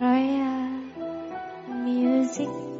Royal Music.